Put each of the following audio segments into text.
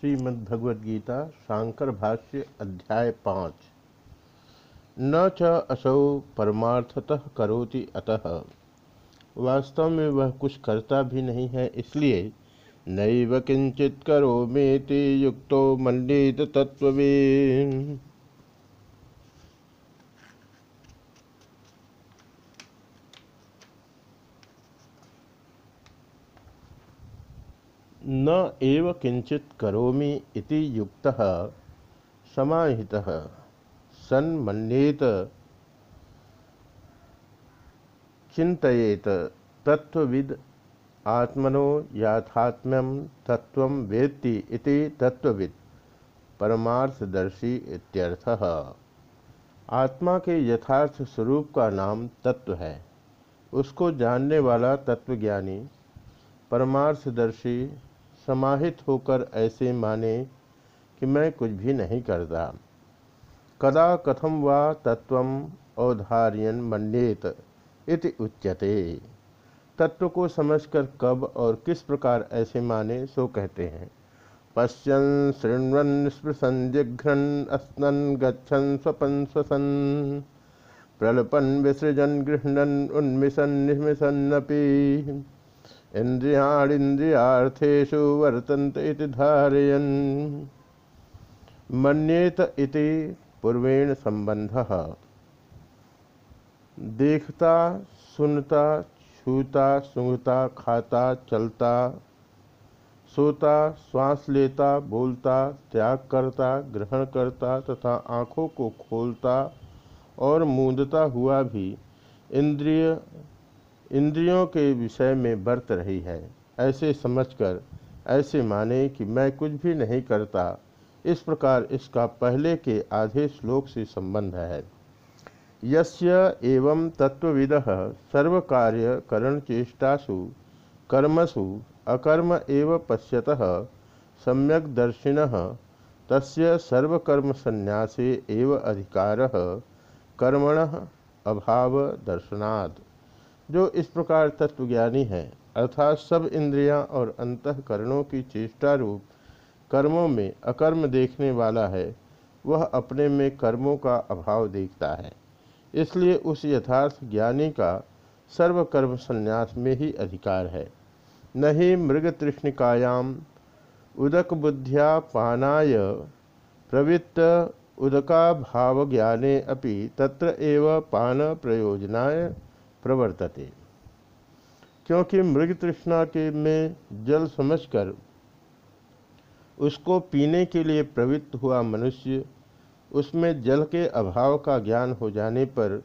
श्रीमद्भगवद्गीता, शांकर भाष्य, अध्याय पाँच। न च असौ परमार्थतः करोति अतः। वास्तव में वह कुछ करता भी नहीं है, इसलिए नैव किंचित करो मेति युक्तो मंडित तत्वे एव किंचित करोमि इति युक्तः समाहितः। सन् मन्येत चिंतयेत तत्वविद आत्मनो याथात्म्यम तत्व वेत्ति इति तत्वविद परमार्थदर्शी इत्यर्थः। आत्मा के यथार्थ स्वरूप का नाम तत्व है। उसको जानने वाला तत्वज्ञानी परमार्थदर्शी समाहित होकर ऐसे माने कि मैं कुछ भी नहीं करता। कदा कथम वा तत्व औधार्यन मन्येत इति उच्यते। तत्व को समझकर कब और किस प्रकार ऐसे माने, सो कहते हैं। पश्यन, शृण्वन, स्पृशन, जिघ्रन, अस्नन, गच्छन, स्वपन, स्वसन। प्रलपन, विसृजन, गृहणन उन्मिशन निमिशन्नपी इंद्रियाणीन्द्रियार्थेषु वर्तन्त इति धारयन्। मन्येत इति पूर्वेण संबंधः देखता, सुनता, छूता, सूंघता, खाता, चलता, सोता, श्वास लेता, बोलता, त्याग करता, ग्रहण करता तथा आँखों को खोलता और मूंदता हुआ भी इंद्रिय इंद्रियों के विषय में बरत रही है। ऐसे समझकर, ऐसे माने कि मैं कुछ भी नहीं करता, इस प्रकार इसका पहले के आधे श्लोक से संबंध है। यस्य एवं तत्वविद सर्वकार्य करण चेष्टासु कर्मसु, अकर्म एव पश्यत, सम्यक दर्शिन, तस्य सर्वकर्म संन्यासे एव अधिकार, कर्मण अभाव दर्शनात् जो इस प्रकार तत्वज्ञानी है, अर्थात सब इंद्रियाँ और अंतकरणों की चेष्टा रूप कर्मों में अकर्म देखने वाला है, वह अपने में कर्मों का अभाव देखता है। इसलिए उस यथार्थ ज्ञानी का सर्वकर्म संन्यास में ही अधिकार है। न ही मृग तृष्णिकायाम उदक बुद्धिया पानाय प्रवृत्त उदका भाव ज्ञाने अपि तत्र एव पान प्रयोजनाय प्रवर्तते। क्योंकि मृग तृष्णा के में जल समझकर उसको पीने के लिए प्रवृत्त हुआ मनुष्य, उसमें जल के अभाव का ज्ञान हो जाने पर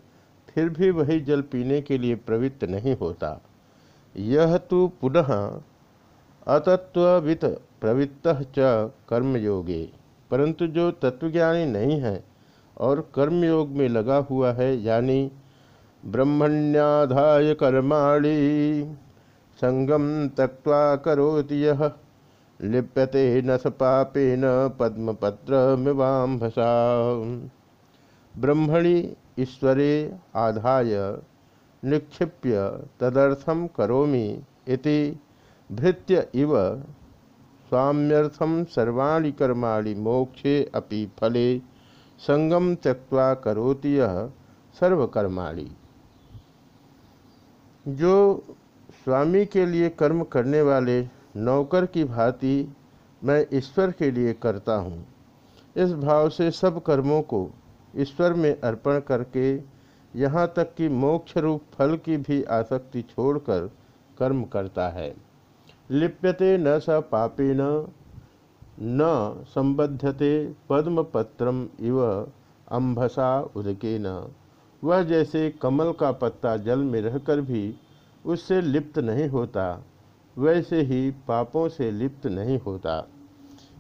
फिर भी वही जल पीने के लिए प्रवृत्त नहीं होता। यह तो पुनः अतत्वित प्रवृत्त च कर्मयोगे। परंतु जो तत्वज्ञानी नहीं है और कर्मयोग में लगा हुआ है, यानी ब्रह्मण्याधाय कर्माणि। संगम तक्वा करोति यह लिप्यते न स पापेन पद्मपत्रमिवाम्भसा। ब्रह्मणि ईश्वरे आधाय निक्षिप्य तदर्थम करोमि इति भृत्य इव स्वाम्यर्थम सर्वाणि कर्माणि मोक्षे अपि फले। संगम त्यक्वा करोति यह जो स्वामी के लिए कर्म करने वाले नौकर की भांति मैं ईश्वर के लिए करता हूँ। इस भाव से सब कर्मों को ईश्वर में अर्पण करके यहाँ तक कि मोक्ष रूप फल की भी आसक्ति छोड़कर कर्म करता है। लिप्यते न स पापे न संबध्यते पद्मपत्रम इव अम्भसा उदके न वह जैसे कमल का पत्ता जल में रहकर भी उससे लिप्त नहीं होता, वैसे ही पापों से लिप्त नहीं होता।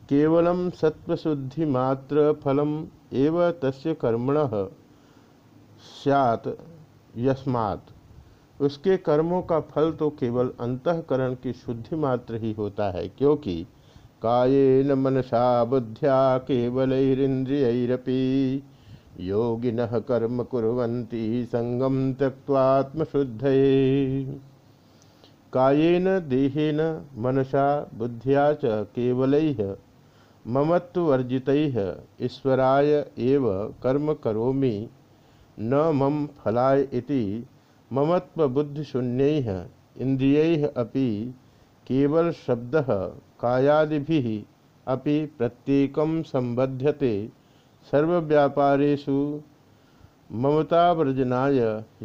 केवलम सत्वशुद्धि मात्र फलम एव तस्य कर्मण सैत यस्मात्। उसके कर्मों का फल तो केवल अंतकरण की शुद्धि मात्र ही होता है, क्योंकि कायेन मनसा बुद्ध्या केवलैरिंद्रियरपी योगिन कर्म कुरंती संगम त्यक्वात्मशुद्ध कायेन, देहेन, मनसा, बुद्धिया च केवल ममत्वर्जित ईश्वराय एव कर्म करोमि। न मम फलाय इति ममत्वबुद्धिशून्य इंद्रिय अपि केवल शब्द कायादि अपि प्रत्येक संबध्यते सर्वव्यापारेषु ममतावर्जनाय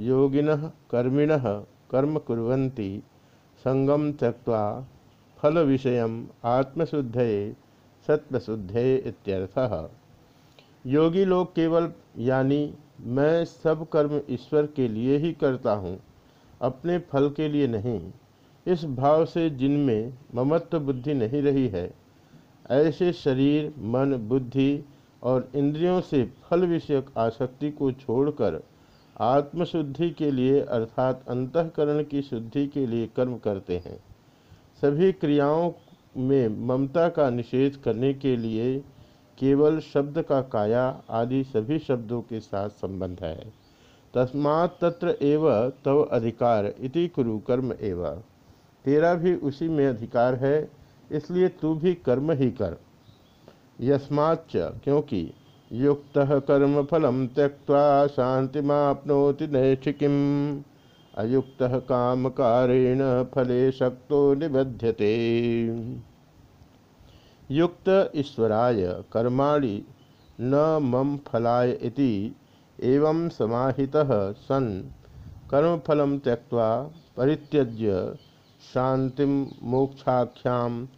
योगिन कर्मिण कर्म कुर्वन्ति संगम त्यक्ता फल विषय आत्मशुद्धये सत्वशुद्धये इत्यर्थः। योगी लोग केवल, यानी मैं सब कर्म ईश्वर के लिए ही करता हूँ, अपने फल के लिए नहीं। इस भाव से जिनमें ममत्व बुद्धि नहीं रही है, ऐसे शरीर, मन, बुद्धि और इंद्रियों से फल विषयक आसक्ति को छोड़कर आत्मशुद्धि के लिए अर्थात अंतकरण की शुद्धि के लिए कर्म करते हैं। सभी क्रियाओं में ममता का निषेध करने के लिए केवल शब्द का काया आदि सभी शब्दों के साथ संबंध है। तस्मात् तत्र एव तव अधिकार इति कुरु कर्म एव। तेरा भी उसी में अधिकार है, इसलिए तू भी कर्म ही कर। यस्माच्च, क्योंकि युक्त कर्म फलम त्यक्ता शांतिमापनोति नैष्ठिकीम। अयुक्त काम कारेण फले शक्तो निबध्यते। युक्त ईश्वराय, कर्माणि न मम फलाय इति एवं समाहितः सन् कर्मफलं त्यक्त्वा परित्यज्य शांतिम मोक्षाख्याम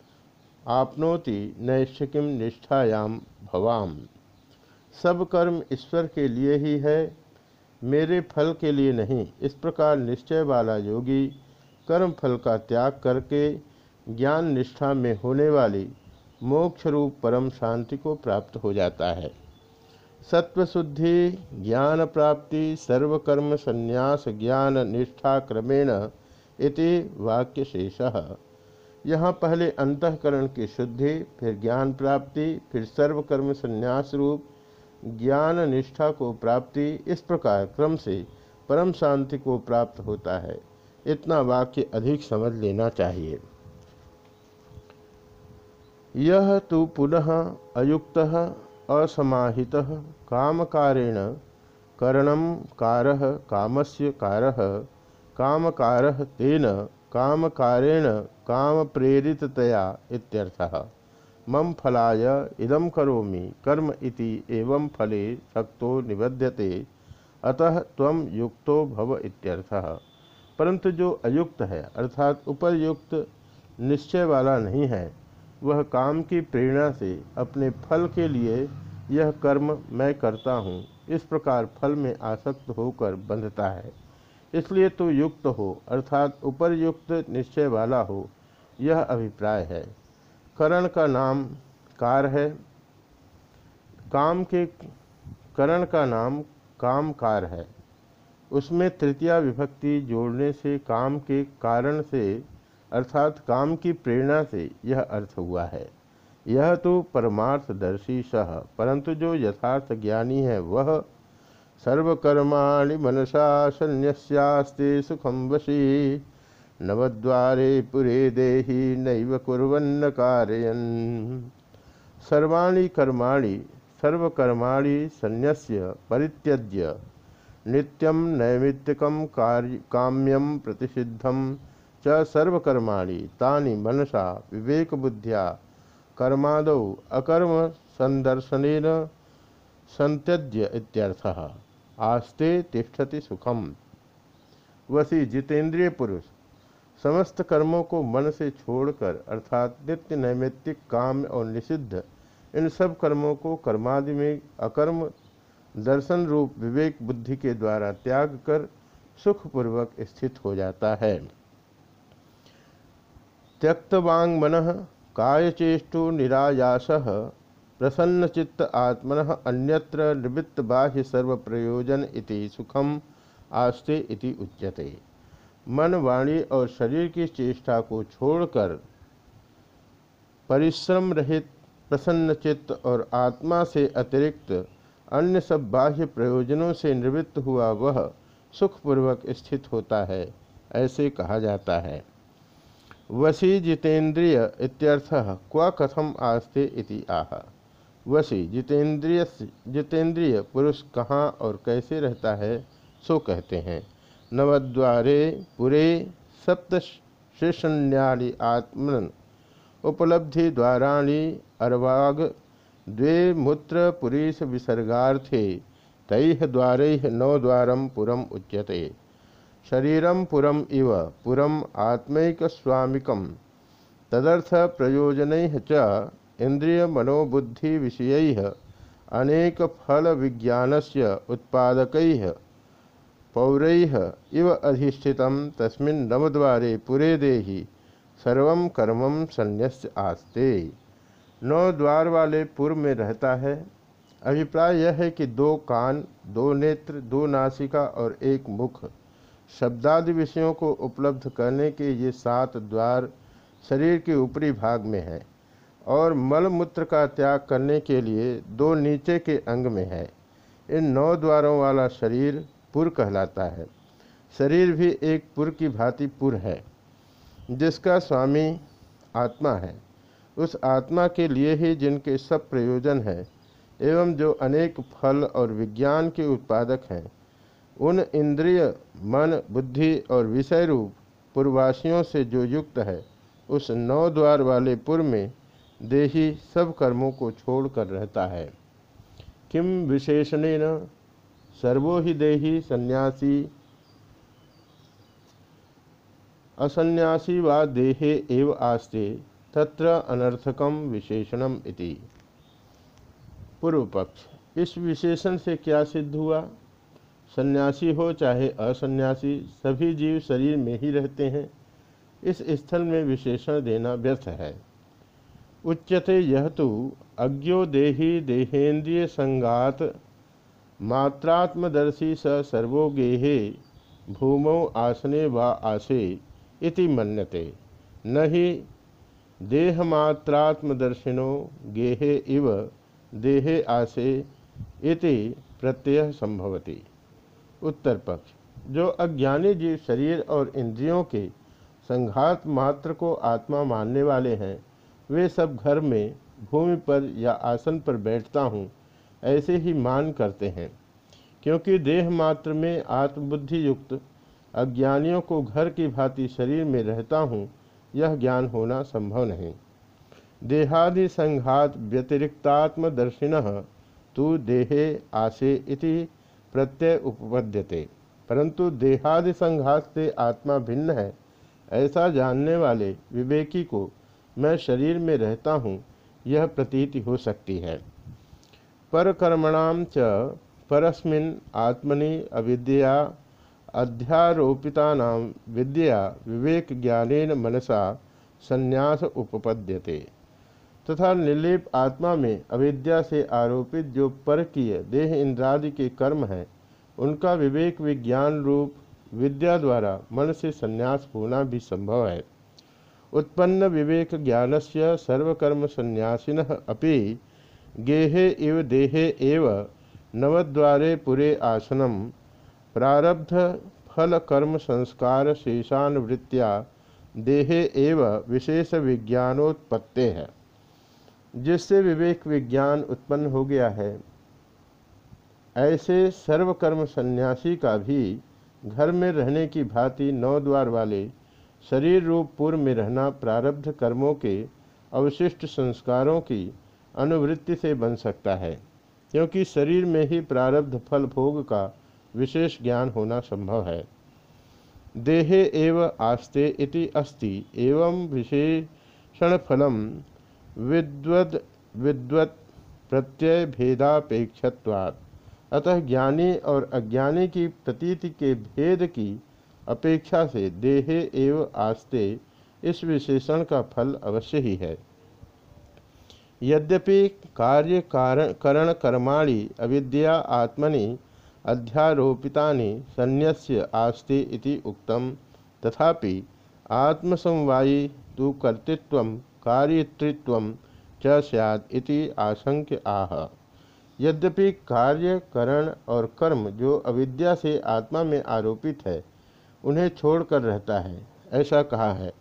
आपनोति नैष्ठिकीम निष्ठायाम भवाम। सब कर्म ईश्वर के लिए ही है, मेरे फल के लिए नहीं। इस प्रकार निश्चय वाला योगी कर्म फल का त्याग करके ज्ञान निष्ठा में होने वाली मोक्ष रूप परम शांति को प्राप्त हो जाता है। सत्वशुद्धि, ज्ञान प्राप्ति, सर्वकर्म संन्यास, ज्ञान निष्ठा क्रमेण इति वाक्य यहाँ पहले अंतकरण की शुद्धि, फिर ज्ञान प्राप्ति, फिर सर्वकर्म संन्यास रूप, ज्ञान निष्ठा को प्राप्ति, इस प्रकार क्रम से परम शांति को प्राप्त होता है। इतना वाक्य अधिक समझ लेना चाहिए। यह तो पुनः अयुक्त, असमाहित, कामकारेण करणम कारः, कामस्य कारः, कामकारः तेन, कामकारेण काम प्रेरिततया इत्यर्थः। मम फलाय इदम करोमि, कर्म इति एवं फले शक्तो निबध्यते, अतः त्वम युक्तो भव इत्यर्थः। परंतु जो अयुक्त है, अर्थात उपरयुक्त निश्चय वाला नहीं है, वह काम की प्रेरणा से अपने फल के लिए यह कर्म मैं करता हूँ, इस प्रकार फल में आसक्त होकर बंधता है। इसलिए तो युक्त हो, अर्थात उपरयुक्त निश्चय वाला हो यह अभिप्राय है। करण का नाम कार है। काम के, करण का नाम काम कार है। उसमें तृतीया विभक्ति जोड़ने से, काम के कारण से, अर्थात काम की प्रेरणा से यह अर्थ हुआ है। यह तो परमार्थदर्शी सह, परंतु जो यथार्थ ज्ञानी है वह सर्वकर्माणि मनसा सन्यास्ते सुखम वशी। नवद्वारे पुरे देहि नैव कुर्वन्न कारयन्। सर्वाणि कर्माणि, सर्वकर्माणि संन्यस्य परित्यज्य नित्यं नैमित्तिकं कार्य, काम्यं प्रतिषिद्धं च सर्वकर्माणि। तानि मनसा विवेकबुद्ध्या कर्मादौ अकर्म संदर्शनेन संत्यज्य इत्यर्थः। आस्ते तिष्ठति सुखम। वसी जितेंद्रिय पुरुष समस्त कर्मों को मन से छोड़कर, अर्थात नित्य नैमित्तिक, काम और निषिद्ध, इन सब कर्मों को कर्मादि में अकर्म, दर्शन रूप, विवेक बुद्धि के द्वारा त्याग कर सुखपूर्वक स्थित हो जाता है। त्यक्तवांग मन, कायचेष्टो निरायास प्रसन्नचित्त आत्मन अन्यत्र निवृत्त बाह्य सर्व प्रयोजन इति सुखम आस्ते इति उच्यते। मन, वाणी और शरीर की चेष्टा को छोड़कर परिश्रम रहित, प्रसन्न चित्त और आत्मा से अतिरिक्त अन्य सब बाह्य प्रयोजनों से निवृत्त हुआ वह सुखपूर्वक स्थित होता है, ऐसे कहा जाता है। वशी जितेन्द्रिय इत्यर्थ क्व कथम आस्ते इति आह। वशी जितेंद्रिय जितेंद्रिय पुरुष कहाँ और कैसे रहता है, सो कहते हैं। नवद्वारे पुरे सप्त शेषण्याली आत्मन उपलब्धि द्वाराणी अर्वाग, द्वे मूत्र पुरीश विसर्गार्थे तैह द्वार नवद्वारम पुरम उच्यते। शरीरम पुरम इव, पुरम आत्मक स्वामिक तदर्थ प्रयोजन च इंद्रिय मनोबुद्धि विषय अनेक फल विज्ञान से उत्पादक पौर इव अधिष्ठित नवद्वारे पुरे देहि, सर्व कर्म संन्यस्य आस्ते। नौ द्वार वाले पूर्व में रहता है। अभिप्राय यह है कि दो कान, दो नेत्र, दो नासिका और एक मुख, शब्दादि विषयों को उपलब्ध करने के ये सात द्वार शरीर के ऊपरी भाग में है और मल मूत्र का त्याग करने के लिए दो नीचे के अंग में है। इन नौ द्वारों वाला शरीर पुर कहलाता है। शरीर भी एक पुर की भांति पुर है, जिसका स्वामी आत्मा है। उस आत्मा के लिए ही जिनके सब प्रयोजन है, एवं जो अनेक फल और विज्ञान के उत्पादक हैं, उन इंद्रिय, मन, बुद्धि और विषय रूप पूर्वासियों से जो युक्त है, उस नौ द्वार वाले पुर में देही सब कर्मों को छोड़कर रहता है। किम विशेषण सर्वो ही देही सन्यासी। असन्यासी व देहे एव आस्ते, तत्र अनर्थकम विशेषणम इति। पूर्व पक्ष इस विशेषण से क्या सिद्ध हुआ? सन्यासी हो चाहे असन्यासी, सभी जीव शरीर में ही रहते हैं। इस स्थल में विशेषण देना व्यर्थ है। उच्यते यह तो अज्ञो देही देहेन्द्रिय संगात मात्रात्मदर्शी स सर्वो गेहे भूमौ आसने व आसे इति मन्यते। न ही देहमात्रात्मदर्शिनो गेहे इव देहे आसे इति प्रत्यय संभवती। उत्तर पक्ष। जो अज्ञानी जीव शरीर और इंद्रियों के संघात मात्र को आत्मा मानने वाले हैं, वे सब घर में, भूमि पर या आसन पर बैठता हूँ ऐसे ही मान करते हैं, क्योंकि देह मात्र में आत्मबुद्धि युक्त अज्ञानियों को घर की भांति शरीर में रहता हूँ, यह ज्ञान होना संभव नहीं। देहादि संघात व्यतिरिक्तात्मदर्शिन तो देहे आसे इति प्रत्यय उपपद्यते। परंतु देहादि संघात से आत्मा भिन्न है, ऐसा जानने वाले विवेकी को मैं शरीर में रहता हूँ, यह प्रतीति हो सकती है। परकर्मणाम च परस्मिन आत्मनि अविद्या अध्यारोपिता विद्या विवेक ज्ञानेन मनसा संन्यास उपपद्यते। तथा निर्लेप आत्मा में अविद्या से आरोपित जो परकीय देह इंद्रादि के कर्म हैं, उनका विवेक विज्ञान रूप विद्या द्वारा मन से संन्यास होना भी संभव है। उत्पन्न विवेक ज्ञान से सर्वकर्म संन्यासीन अपि गेहे इव देहे एव, नवद्वारे पुरे आसनम। प्रारब्ध फल कर्म संस्कार शेषानुवृत्तिया, देहे एव विशेष विज्ञानोत्पत्ति है। जिससे विवेक विज्ञान उत्पन्न हो गया है, ऐसे सर्वकर्म सन्यासी का भी घर में रहने की भांति नौ द्वार वाले शरीर रूप पूर्व में रहना प्रारब्ध कर्मों के अवशिष्ट संस्कारों की अनुवृत्ति से बन सकता है, क्योंकि शरीर में ही प्रारब्ध फल भोग का विशेष ज्ञान होना संभव है। देहे एव आस्ते इति अस्ति, एवं विशेषण फलम विद्वद विद्वत प्रत्यय भेदापेक्षत्वात्। अतः ज्ञानी और अज्ञानी की प्रतीति के भेद की अपेक्षा से देहे एव आस्ते इस विशेषण का फल अवश्य ही है। यद्यपि कार्य कारण करण कर्माणि अविद्या आत्मनि अध्यारोपिता संन्यस्य आस्ते इति उक्तम। तथापि तो कर्तृत्व कार्यतृत्व च इति आशंक्य आह। यद्यपि कार्य करण और कर्म जो अविद्या से आत्मा में आरोपित है, उन्हें छोड़कर रहता है, ऐसा कहा है।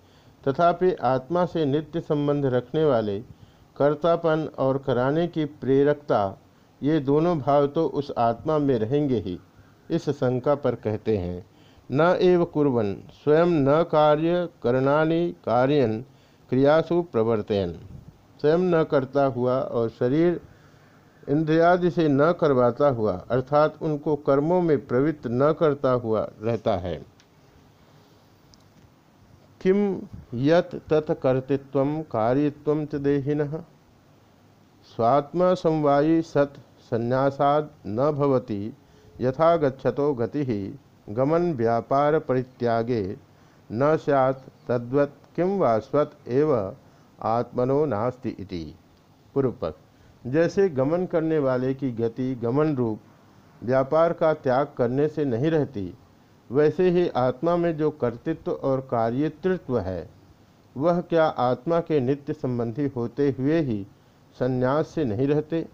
तथापि आत्मा से नित्य संबंध रखने वाले कर्तापन और कराने की प्रेरकता, ये दोनों भाव तो उस आत्मा में रहेंगे ही, इस शंका पर कहते हैं। न एव कुर्वन, स्वयं न कार्य करणानि कार्यन क्रियासु प्रवर्तयन। स्वयं न करता हुआ और शरीर इंद्रियादि से न करवाता हुआ, अर्थात उनको कर्मों में प्रवृत्त न करता हुआ रहता है। किम यत तत्कर्तृत्व कार्यत्व च देहिन? स्वात्म समवायी सत संन्यासाद न भवति यथा गच्छतो गति, गमन व्यापार परित्यागे, न सैत् तद्वत् किं वा स्वत एव आत्मनो नास्ति इति। पूर्व जैसे गमन करने वाले की गति गमन रूप, व्यापार का त्याग करने से नहीं रहती वैसे ही आत्मा में जो कर्तृत्व और कार्यतृत्व है, वह क्या आत्मा के नित्य संबंधी होते हुए ही संन्यास से नहीं रहते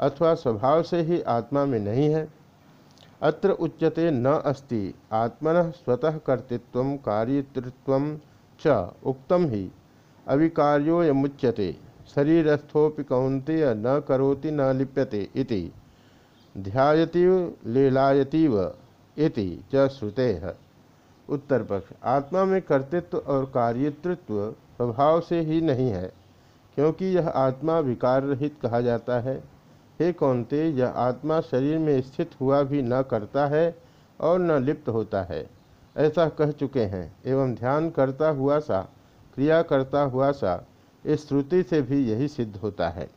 अथवा स्वभाव से ही आत्मा में नहीं है? अत्र उच्यते न अस्ति, आत्मन स्वतः कर्तृत्व कार्यतृत्व च उक्तम ही अविकार्योयमुच्यते शरीरस्थोपि कौंतेय न करोति न लिप्यते इति। ध्यायतीव, लीलायतीव। इति च श्रुते। है उत्तर पक्ष आत्मा में कर्तृत्व और कार्यतृत्व स्वभाव से ही नहीं है, क्योंकि यह आत्मा विकार रहित कहा जाता है। हे कौनते, यह आत्मा शरीर में स्थित हुआ भी न करता है और न लिप्त होता है। ऐसा कह चुके हैं, एवं ध्यान करता हुआ सा, क्रिया करता हुआ सा, इस श्रुति से भी यही सिद्ध होता है।